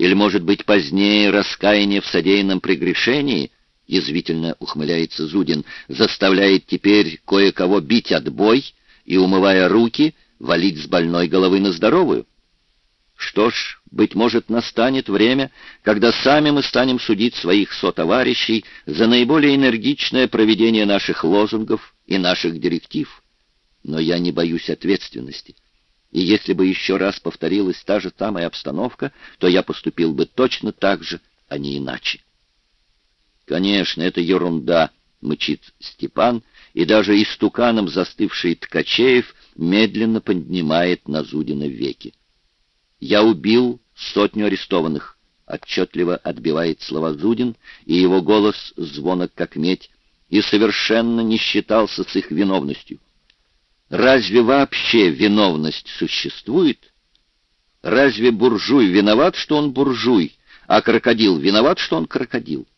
Или, может быть, позднее раскаяние в содеянном прегрешении, язвительно ухмыляется Зудин, заставляет теперь кое-кого бить отбой и, умывая руки, валить с больной головы на здоровую? Что ж, быть может, настанет время, когда сами мы станем судить своих сотоварищей за наиболее энергичное проведение наших лозунгов и наших директив. Но я не боюсь ответственности. И если бы еще раз повторилась та же самая обстановка, то я поступил бы точно так же, а не иначе. Конечно, это ерунда, мычит Степан, и даже истуканом застывший Ткачеев медленно поднимает на Зудина веки. «Я убил сотню арестованных», — отчетливо отбивает слова Зудин, и его голос звонок как медь, и совершенно не считался с их виновностью. Разве вообще виновность существует? Разве буржуй виноват, что он буржуй, а крокодил виноват, что он крокодил?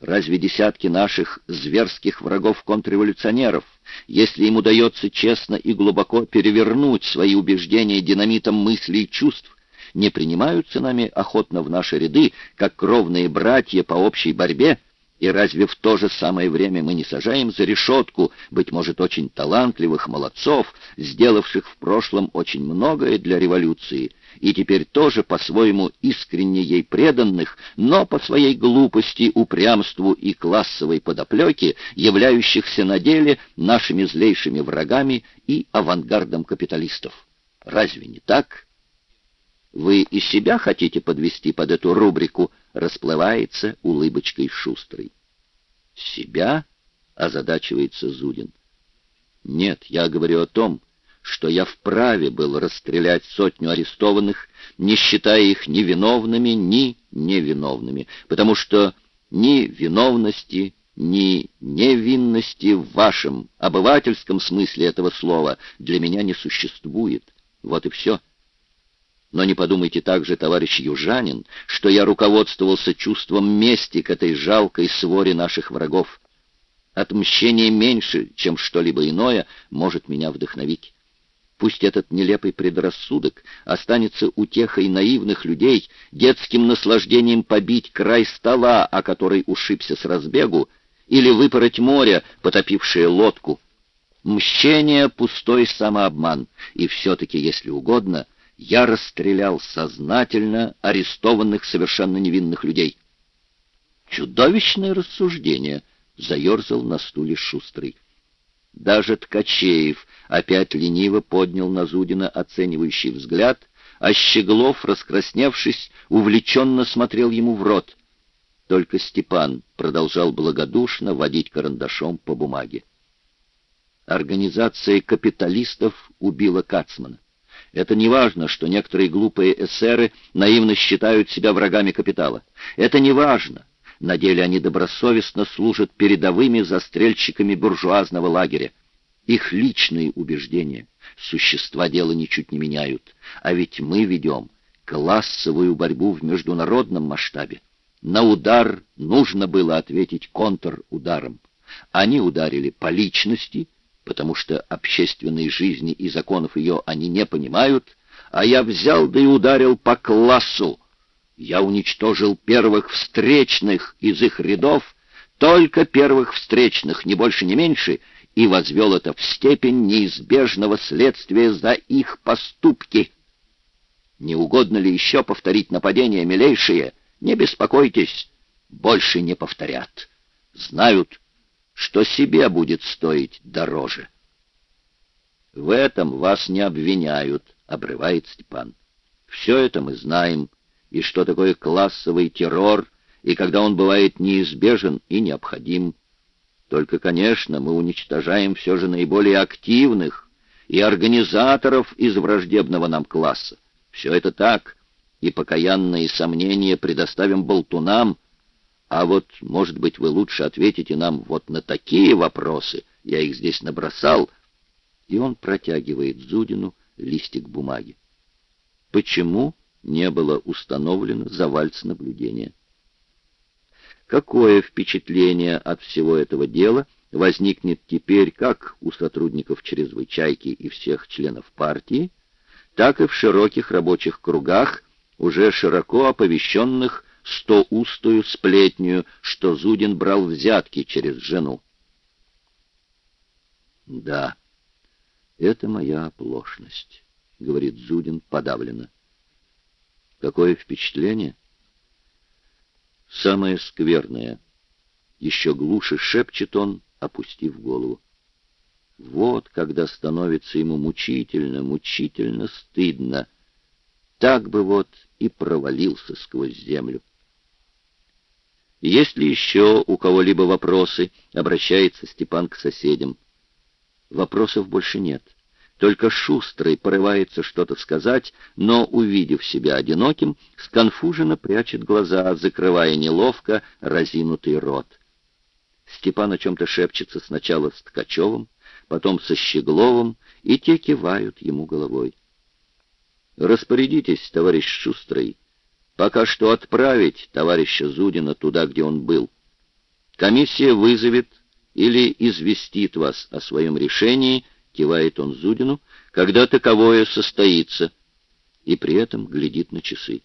Разве десятки наших зверских врагов-контрреволюционеров, если им удается честно и глубоко перевернуть свои убеждения динамитом мыслей и чувств, не принимаются нами охотно в наши ряды, как кровные братья по общей борьбе, и разве в то же самое время мы не сажаем за решетку, быть может, очень талантливых молодцов, сделавших в прошлом очень многое для революции, и теперь тоже по-своему искренне ей преданных, но по своей глупости, упрямству и классовой подоплеке, являющихся на деле нашими злейшими врагами и авангардом капиталистов? Разве не так? Вы и себя хотите подвести под эту рубрику, расплывается улыбочкой шустрой. Себя? озадачивается Зудин. Нет, я говорю о том, что я вправе был расстрелять сотню арестованных, не считая их ни виновными, ни невиновными, потому что ни виновности, ни невинности в вашем обывательском смысле этого слова для меня не существует. Вот и все. Но не подумайте также, товарищ южанин, что я руководствовался чувством мести к этой жалкой своре наших врагов. Отмщение меньше, чем что-либо иное, может меня вдохновить. Пусть этот нелепый предрассудок останется утехой наивных людей, детским наслаждением побить край стола, о который ушибся с разбегу, или выпороть море, потопившее лодку. Мщение — пустой самообман, и все-таки, если угодно, я расстрелял сознательно арестованных совершенно невинных людей. Чудовищное рассуждение, заерзал на стуле шустрый. Даже Ткачеев опять лениво поднял на Зудина оценивающий взгляд, а Щеглов, раскрасневшись, увлеченно смотрел ему в рот. Только Степан продолжал благодушно водить карандашом по бумаге. Организация капиталистов убила Кацмана. Это не важно, что некоторые глупые эсеры наивно считают себя врагами капитала. Это не важно. На деле они добросовестно служат передовыми застрельщиками буржуазного лагеря. Их личные убеждения существа дела ничуть не меняют. А ведь мы ведем классовую борьбу в международном масштабе. На удар нужно было ответить контрударом. Они ударили по личности, потому что общественной жизни и законов ее они не понимают, а я взял да и ударил по классу. Я уничтожил первых встречных из их рядов, только первых встречных, ни больше, ни меньше, и возвел это в степень неизбежного следствия за их поступки. Не угодно ли еще повторить нападение, милейшие? Не беспокойтесь, больше не повторят. Знают, что себе будет стоить дороже. В этом вас не обвиняют, обрывает Степан. Все это мы знаем, и что такое классовый террор, и когда он бывает неизбежен и необходим. Только, конечно, мы уничтожаем все же наиболее активных и организаторов из враждебного нам класса. Все это так, и покаянные сомнения предоставим болтунам, а вот, может быть, вы лучше ответите нам вот на такие вопросы. Я их здесь набросал. И он протягивает Зудину листик бумаги. Почему не было установлено за вальц наблюдения? Какое впечатление от всего этого дела возникнет теперь как у сотрудников чрезвычайки и всех членов партии, так и в широких рабочих кругах, уже широко оповещенных стоустую сплетню, что Зудин брал взятки через жену. «Да, это моя оплошность», — говорит Зудин подавленно. «Какое впечатление?» «Самое скверное», — еще глуше шепчет он, опустив голову. Вот когда становится ему мучительно, мучительно стыдно. Так бы вот и провалился сквозь землю. Есть ли еще у кого-либо вопросы? Обращается Степан к соседям. Вопросов больше нет. Только Шустрый порывается что-то сказать, но, увидев себя одиноким, сконфуженно прячет глаза, закрывая неловко разинутый рот. Степан о чем-то шепчется сначала с Ткачевым, потом со Щегловым, и те кивают ему головой. «Распорядитесь, товарищ Шустрый, пока что отправить товарища Зудина туда, где он был. Комиссия вызовет или известит вас о своем решении, кивает он Зудину, когда таковое состоится, и при этом глядит на часы.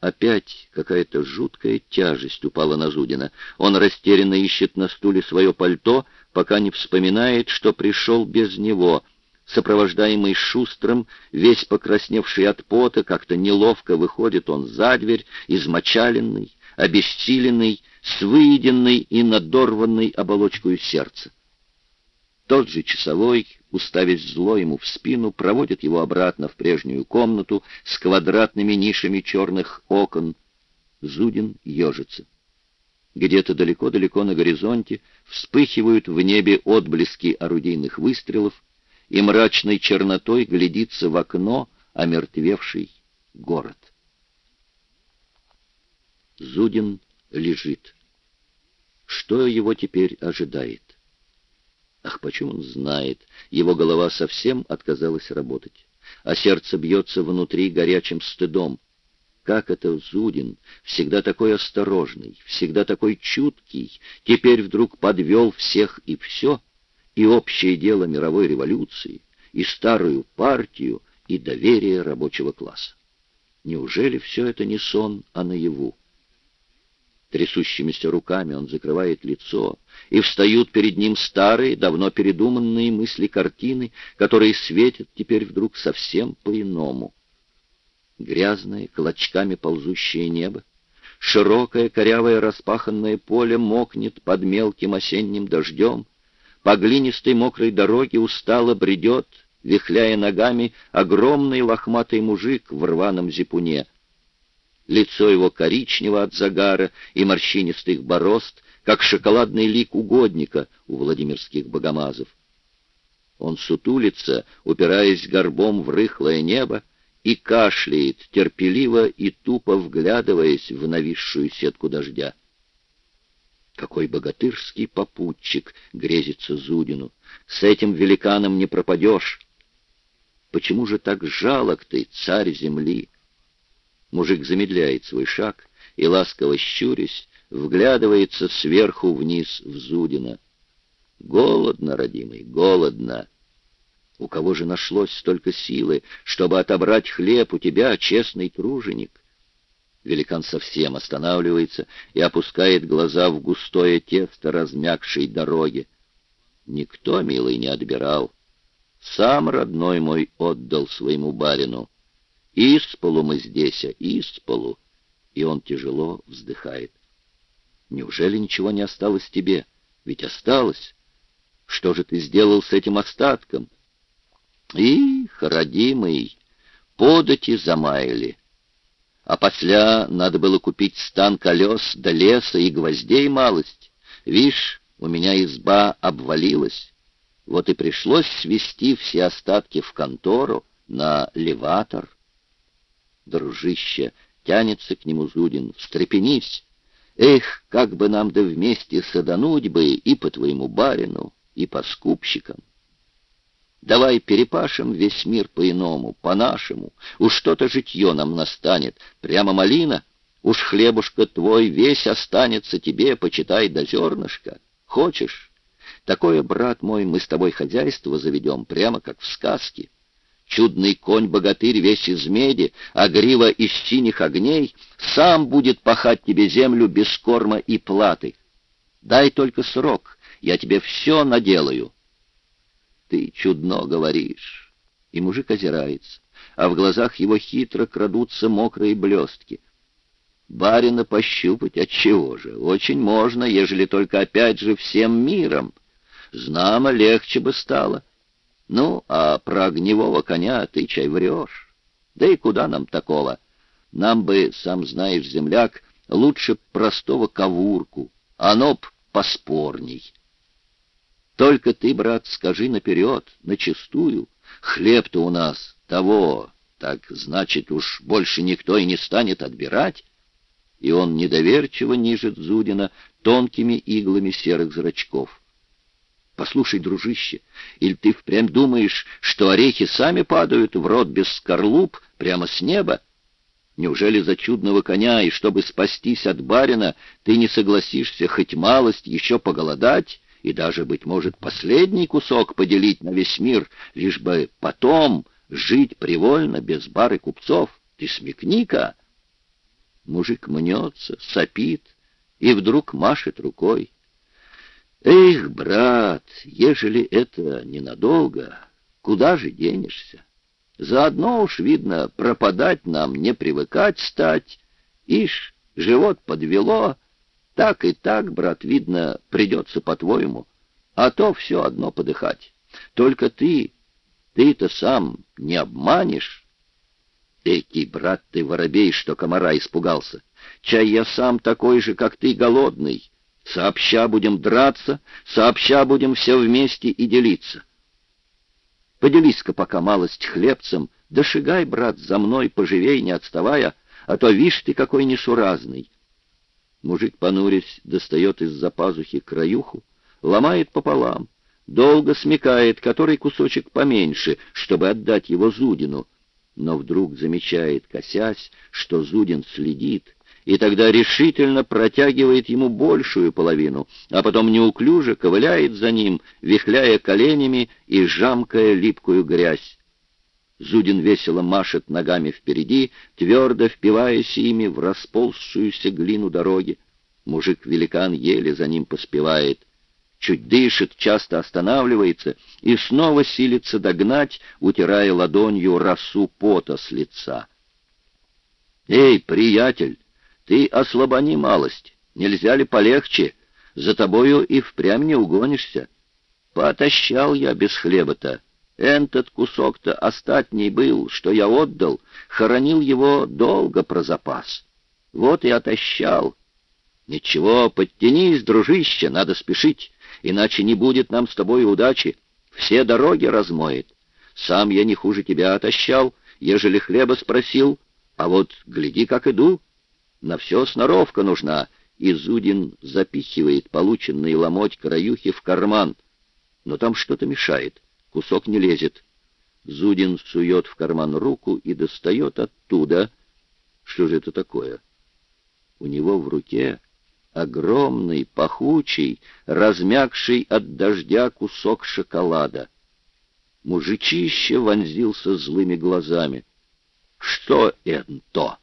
Опять какая-то жуткая тяжесть упала на Зудина. Он растерянно ищет на стуле свое пальто, пока не вспоминает, что пришел без него — Сопровождаемый шустрым, весь покрасневший от пота, как-то неловко выходит он за дверь, измочаленный, обессиленный, с выеденной и надорванной оболочкой сердца. Тот же часовой, уставив зло ему в спину, проводит его обратно в прежнюю комнату с квадратными нишами черных окон. Зудин ежится. Где-то далеко-далеко на горизонте вспыхивают в небе отблески орудийных выстрелов, и мрачной чернотой глядится в окно омертвевший город. Зудин лежит. Что его теперь ожидает? Ах, почему он знает? Его голова совсем отказалась работать, а сердце бьется внутри горячим стыдом. Как это Зудин, всегда такой осторожный, всегда такой чуткий, теперь вдруг подвел всех и все — и общее дело мировой революции, и старую партию, и доверие рабочего класса. Неужели все это не сон, а наяву? Трясущимися руками он закрывает лицо, и встают перед ним старые, давно передуманные мысли картины, которые светят теперь вдруг совсем по-иному. Грязное, клочками ползущее небо, широкое, корявое, распаханное поле мокнет под мелким осенним дождем, по глинистой мокрой дороге устало бредет, вихляя ногами, огромный лохматый мужик в рваном зипуне. Лицо его коричнево от загара и морщинистых борозд, как шоколадный лик угодника у владимирских богомазов. Он сутулится, упираясь горбом в рыхлое небо, и кашляет, терпеливо и тупо вглядываясь в нависшую сетку дождя. Какой богатырский попутчик, грезится Зудину. С этим великаном не пропадешь. Почему же так жалок ты, царь земли? Мужик замедляет свой шаг и, ласково щурясь, вглядывается сверху вниз в Зудина. Голодно, родимый, голодно. У кого же нашлось столько силы, чтобы отобрать хлеб у тебя, честный труженик? Великан совсем останавливается и опускает глаза в густое тесто размягшей дороги. Никто, милый, не отбирал. Сам родной мой отдал своему барину. Исполу мы здесь, а исполу. И он тяжело вздыхает. Неужели ничего не осталось тебе? Ведь осталось. Что же ты сделал с этим остатком? Их, родимый, подати замаяли. А после надо было купить стан колес до леса и гвоздей малость. Вишь, у меня изба обвалилась. Вот и пришлось свести все остатки в контору на леватор. Дружище, тянется к нему Зудин, встрепенись. Эх, как бы нам да вместе садануть бы и по твоему барину, и по скупщикам. Давай перепашем весь мир по-иному, по-нашему. Уж что-то житье нам настанет. Прямо малина. Уж хлебушка твой весь останется тебе, почитай до зернышка. Хочешь? Такое, брат мой, мы с тобой хозяйство заведем, прямо как в сказке. чудный конь-богатырь весь из меди, а грива из синих огней, сам будет пахать тебе землю без корма и платы. Дай только срок, я тебе все наделаю. Ты чудно говоришь. И мужик озирается, а в глазах его хитро крадутся мокрые блестки. Барина пощупать отчего же? Очень можно, ежели только опять же всем миром. Знамо легче бы стало. Ну, а про огневого коня ты чай врешь. Да и куда нам такого? Нам бы, сам знаешь, земляк, лучше простого ковурку. Оно б поспорней. Только ты, брат, скажи наперед, начистую, хлеб-то у нас того, так значит уж больше никто и не станет отбирать. И он недоверчиво нижет Зудина тонкими иглами серых зрачков. Послушай, дружище, или ты впрямь думаешь, что орехи сами падают в рот без скорлуп прямо с неба? Неужели за чудного коня, и чтобы спастись от барина, ты не согласишься хоть малость еще поголодать и даже, быть может, последний кусок поделить на весь мир, лишь бы потом жить привольно без бары купцов? Ты смекни-ка!» Мужик мнется, сопит и вдруг машет рукой. «Эх, брат, ежели это ненадолго, куда же денешься?» Заодно уж, видно, пропадать нам не привыкать стать. Ишь, живот подвело. Так и так, брат, видно, придется по-твоему. А то все одно подыхать. Только ты, ты-то сам не обманешь. Экий, брат, ты воробей, что комара испугался. Чай я сам такой же, как ты, голодный. Сообща будем драться, сообща будем все вместе и делиться. Поделись-ка пока малость хлебцем, да шагай, брат, за мной поживей, не отставая, а то, вишь ты, какой несуразный. Мужик, понурясь, достает из-за пазухи краюху, ломает пополам, долго смекает, который кусочек поменьше, чтобы отдать его Зудину, но вдруг замечает, косясь, что Зудин следит, и тогда решительно протягивает ему большую половину, а потом неуклюже ковыляет за ним, вихляя коленями и жамкая липкую грязь. Зудин весело машет ногами впереди, твердо впиваясь ими в расползшуюся глину дороги. Мужик-великан еле за ним поспевает. Чуть дышит, часто останавливается и снова силится догнать, утирая ладонью росу пота с лица. «Эй, приятель!» Ты ослабони малость, нельзя ли полегче? За тобою и впрямь не угонишься. Потащал я без хлеба-то. Этот кусок-то остатней был, что я отдал, хоронил его долго про запас. Вот и отощал. Ничего, подтянись, дружище, надо спешить, иначе не будет нам с тобой удачи. Все дороги размоет. Сам я не хуже тебя отощал, ежели хлеба спросил, а вот гляди, как иду, на все сноровка нужна, и Зудин запихивает полученный ломоть краюхи в карман. Но там что-то мешает, кусок не лезет. Зудин сует в карман руку и достает оттуда... Что же это такое? У него в руке огромный, пахучий, размягший от дождя кусок шоколада. Мужичище вонзился злыми глазами. «Что это?»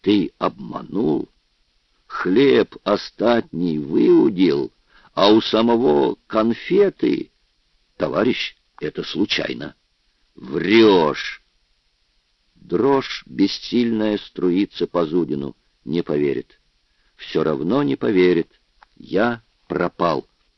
Ты обманул, хлеб остатний выудил, а у самого конфеты. Товарищ, это случайно. Врешь. Дрожь бессильная струится по Зудину. Не поверит. Все равно не поверит. Я пропал.